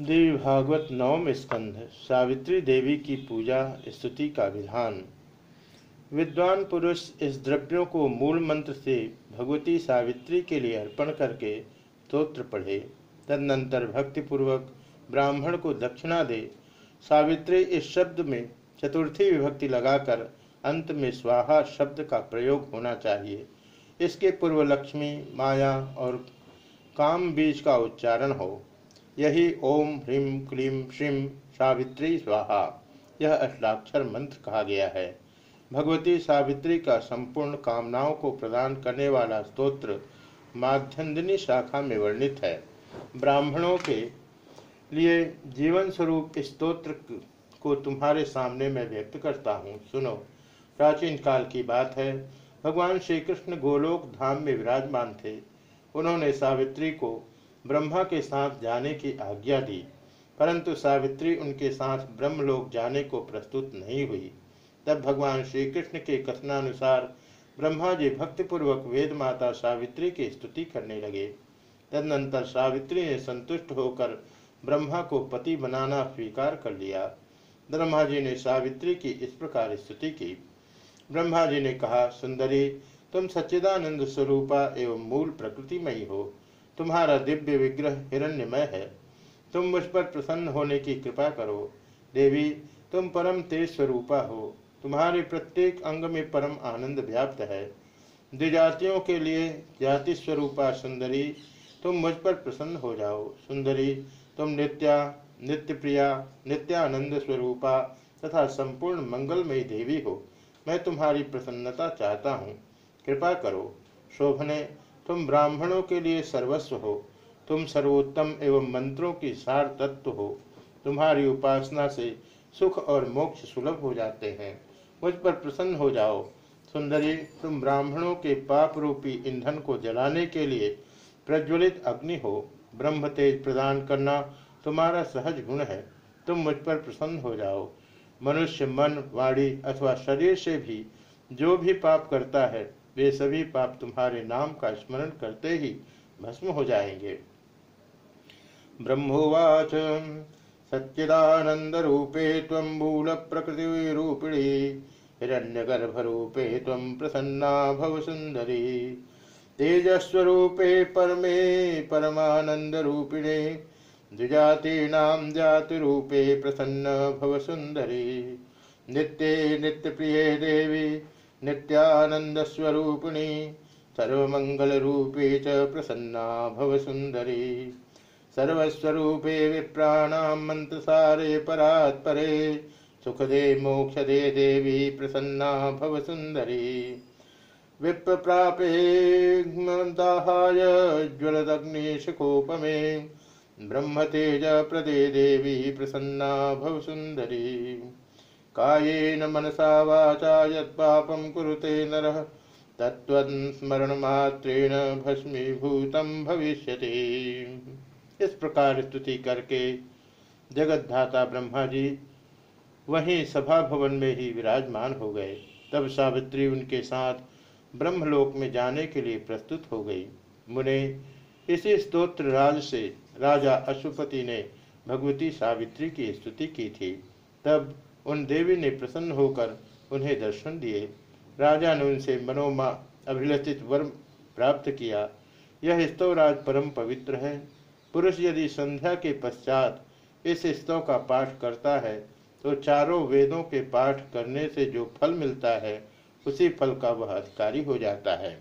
देवी भागवत नवम स्कंध सावित्री देवी की पूजा, स्तुति का विधान। विद्वान पुरुष इस द्रव्यों को मूल मंत्र से भगवती सावित्री के लिए अर्पण करके स्तोत्र पढ़े, तदनंतर भक्तिपूर्वक ब्राह्मण को दक्षिणा दे, सावित्री इस शब्द में चतुर्थी विभक्ति लगाकर अंत में स्वाहा शब्द का प्रयोग होना चाहिए। इसके पूर्व लक्ष्मी, माया और काम बीज का उच्चारण हो। यही ओम ह्रीम क्लीम श्रीम सावित्री स्वाहा। यह अष्टाक्षर मंत्र कहा गया है। भगवती सावित्री का संपूर्ण कामनाओं को प्रदान करने वाला स्तोत्र माध्यन्दिनी शाखा में वर्णित है। ब्राह्मणों के लिए जीवन स्वरूप इस स्तोत्र को तुम्हारे सामने मैं व्यक्त करता हूँ। सुनो, प्राचीन काल की बात है। भगवान श्री कृष्ण गोलोक धाम में विराजमान थे। उन्होंने सावित्री को ब्रह्मा के साथ जाने की आज्ञा दी, परंतु सावित्री उनके साथ ब्रह्मलोक जाने को प्रस्तुत नहीं हुई। तब भगवान श्री कृष्ण के कथनानुसार ब्रह्मा जी भक्तिपूर्वक वेद माता सावित्री की स्तुति करने लगे। तदनंतर सावित्री ने संतुष्ट होकर ब्रह्मा को पति बनाना स्वीकार कर लिया। ब्रह्मा जी ने सावित्री की इस प्रकार स्तुति की। ब्रह्मा जी ने कहा, सुंदरी, तुम सच्चिदानंद स्वरूपा एवं मूल प्रकृतिमयी हो। तुम्हारा दिव्य विग्रह हिरण्यमय है। तुम मुझ पर प्रसन्न होने की कृपा करो। देवी, तुम परम तेज स्वरूपा हो। तुम्हारे प्रत्येक अंग में परम आनंद व्याप्त है। द्विजातियों के लिए जाति स्वरूपा सुंदरी, तुम मुझ पर प्रसन्न हो जाओ। सुंदरी, तुम नित्या नित्य प्रिया नित्यानंद स्वरूपा तथा संपूर्ण मंगलमयी देवी हो। मैं तुम्हारी प्रसन्नता चाहता हूँ। कृपा करो। शोभने तुम ब्राह्मणों के लिए सर्वस्व हो। तुम सर्वोत्तम एवं मंत्रों की सार तत्व हो। तुम्हारी उपासना से सुख और मोक्ष सुलभ हो जाते हैं। मुझ पर प्रसन्न हो जाओ। सुंदरी, तुम ब्राह्मणों के पाप रूपी ईंधन को जलाने के लिए प्रज्वलित अग्नि हो। ब्रह्म तेज प्रदान करना तुम्हारा सहज गुण है। तुम मुझ पर प्रसन्न हो जाओ। मनुष्य मन, वाणी अथवा शरीर से भी जो भी पाप करता है वे सभी पाप तुम्हारे नाम का स्मरण करते ही भस्म हो जाएँगे। ब्रह्मोवाच सच्चिदानंद रूपे तम मूल प्रकृति रूपिणी हिरण्यगर्भ रूपे तम प्रसन्ना भव सुंदरी तेजस्वरूपे परमे परमानंद रूपिणे द्विजातीनां जाति रूपे प्रसन्न भव सुंदरी नित्य नित्य प्रिय देवी नित्यानन्दस्वरूपिणी सर्वमङ्गलरूपे च प्रसन्ना भवसुन्दरी सर्वस्वरूपे विप्राणां मन्त्रसारे परात्परे, सुखदे, मोक्षदे देवी प्रसन्ना भवसुन्दरी विप्रप्रापे दाहाय ज्वलदग्निशिखोपमे ब्रह्मतेज प्रदे देवी प्रसन्ना भवसुन्दरी कायेन मनसा वाचा यत्पापं कुरुते नरः। तत्त्वस्मरणमात्रेण भस्मीभूतं भविष्यति। इस प्रकार स्तुति करके जगतधाता ब्रह्मा जी वहीं सभा भवन में ही विराजमान हो गए। तब सावित्री उनके साथ ब्रह्मलोक में जाने के लिए प्रस्तुत हो गई। मुने, इसी स्तोत्र राज से राजा अशुपति ने भगवती सावित्री की स्तुति की थी। तब उन देवी ने प्रसन्न होकर उन्हें दर्शन दिए। राजा ने उनसे मनोमा अभिलषित वर प्राप्त किया। यह स्तवराज परम पवित्र है। पुरुष यदि संध्या के पश्चात इस स्तव का पाठ करता है तो चारों वेदों के पाठ करने से जो फल मिलता है, उसी फल का वह अधिकारी हो जाता है।